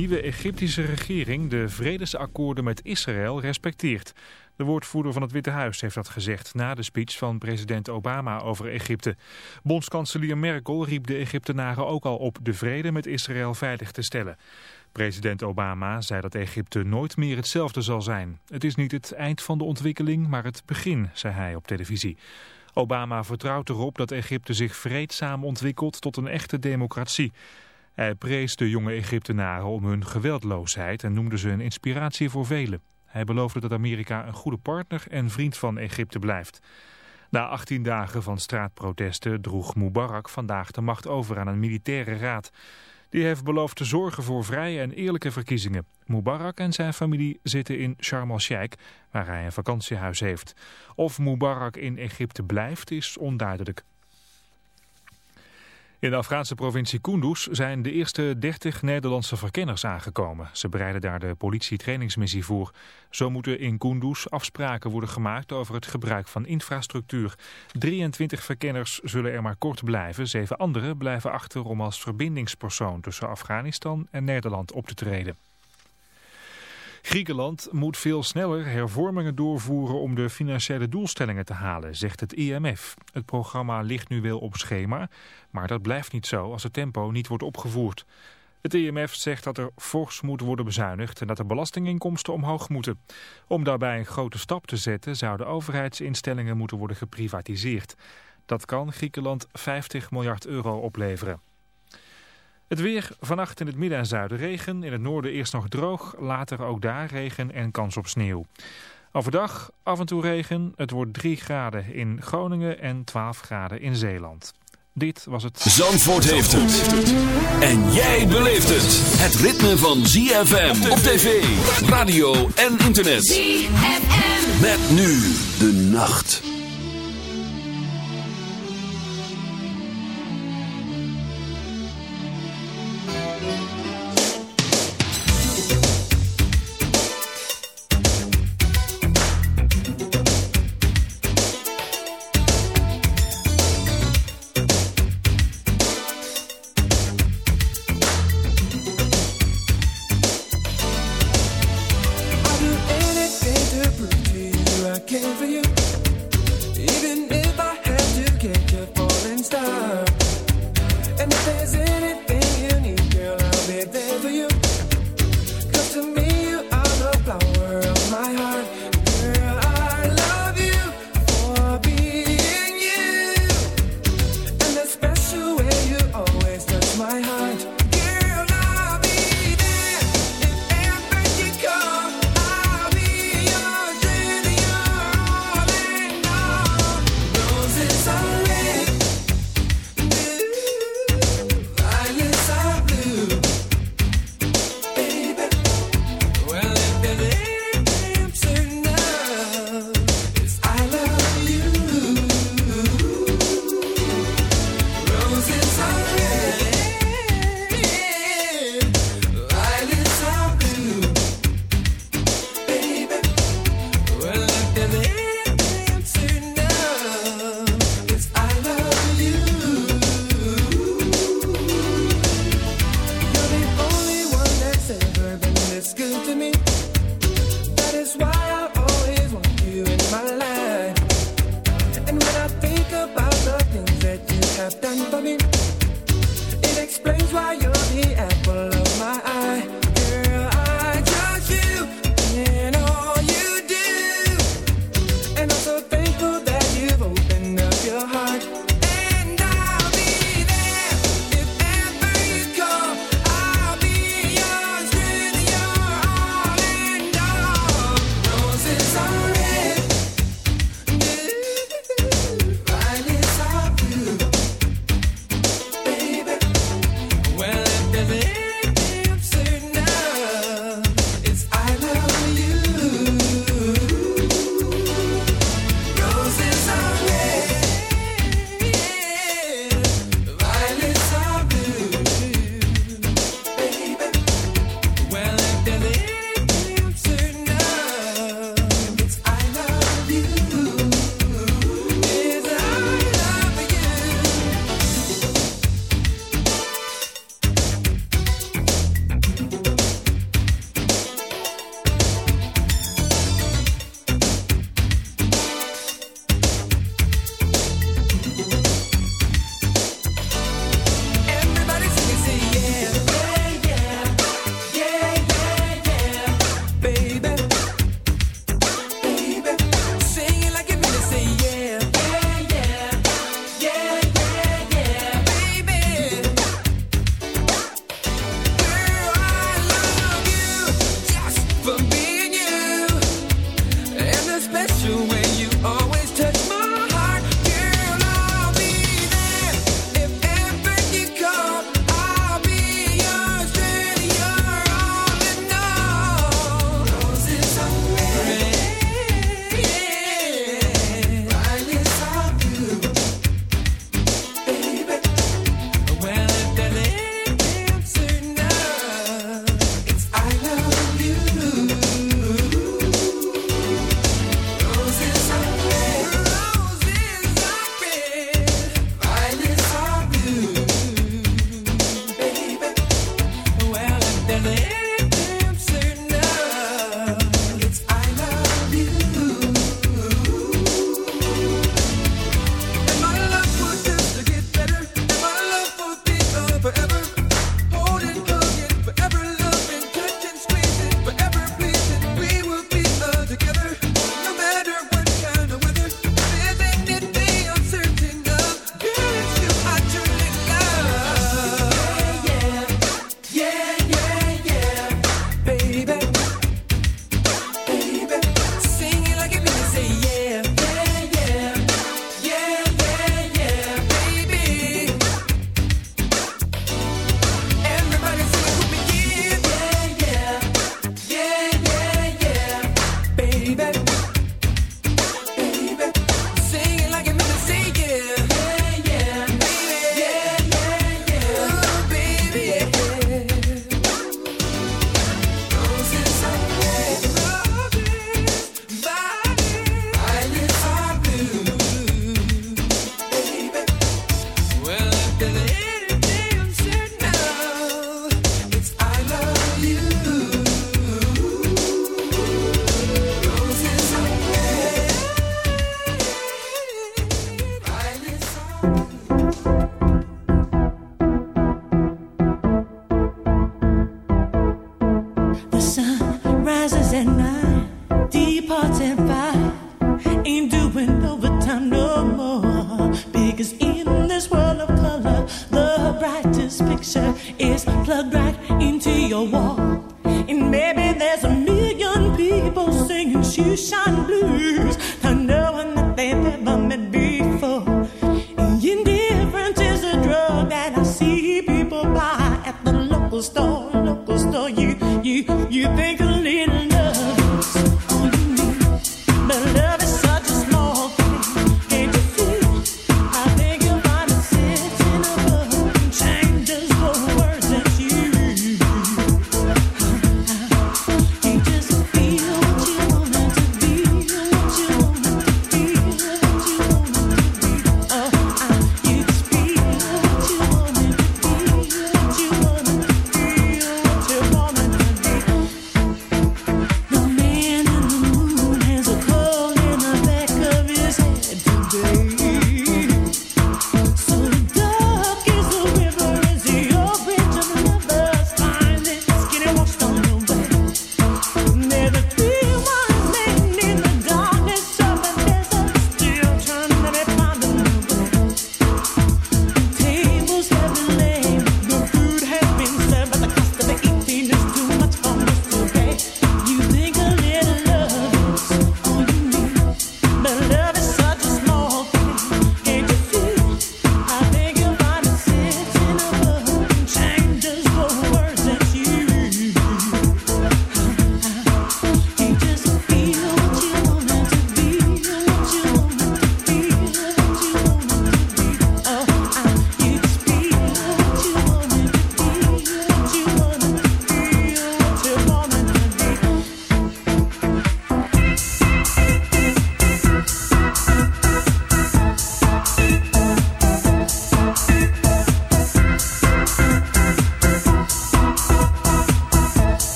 nieuwe Egyptische regering de vredesakkoorden met Israël respecteert. De woordvoerder van het Witte Huis heeft dat gezegd na de speech van president Obama over Egypte. Bondskanselier Merkel riep de Egyptenaren ook al op de vrede met Israël veilig te stellen. President Obama zei dat Egypte nooit meer hetzelfde zal zijn. Het is niet het eind van de ontwikkeling, maar het begin, zei hij op televisie. Obama vertrouwt erop dat Egypte zich vreedzaam ontwikkelt tot een echte democratie. Hij prees de jonge Egyptenaren om hun geweldloosheid en noemde ze een inspiratie voor velen. Hij beloofde dat Amerika een goede partner en vriend van Egypte blijft. Na 18 dagen van straatprotesten droeg Mubarak vandaag de macht over aan een militaire raad. Die heeft beloofd te zorgen voor vrije en eerlijke verkiezingen. Mubarak en zijn familie zitten in Sharm el-Sheikh, waar hij een vakantiehuis heeft. Of Mubarak in Egypte blijft is onduidelijk. In de Afghaanse provincie Kunduz zijn de eerste 30 Nederlandse verkenners aangekomen. Ze bereiden daar de politietrainingsmissie voor. Zo moeten in Kunduz afspraken worden gemaakt over het gebruik van infrastructuur. 23 verkenners zullen er maar kort blijven. Zeven anderen blijven achter om als verbindingspersoon tussen Afghanistan en Nederland op te treden. Griekenland moet veel sneller hervormingen doorvoeren om de financiële doelstellingen te halen, zegt het IMF. Het programma ligt nu wel op schema, maar dat blijft niet zo als het tempo niet wordt opgevoerd. Het IMF zegt dat er fors moet worden bezuinigd en dat de belastinginkomsten omhoog moeten. Om daarbij een grote stap te zetten zouden overheidsinstellingen moeten worden geprivatiseerd. Dat kan Griekenland 50 miljard euro opleveren. Het weer vannacht in het midden en zuiden regen. In het noorden eerst nog droog, later ook daar regen en kans op sneeuw. Overdag af en toe regen. Het wordt 3 graden in Groningen en 12 graden in Zeeland. Dit was het... Zandvoort heeft het. En jij beleeft het. Het ritme van ZFM op tv, radio en internet. ZFM. Met nu de nacht.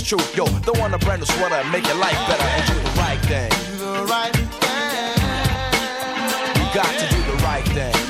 it's true. Yo, don't want a brand new sweater and make your life better and do the right thing. Do the right thing. You got to do the right thing.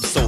club. So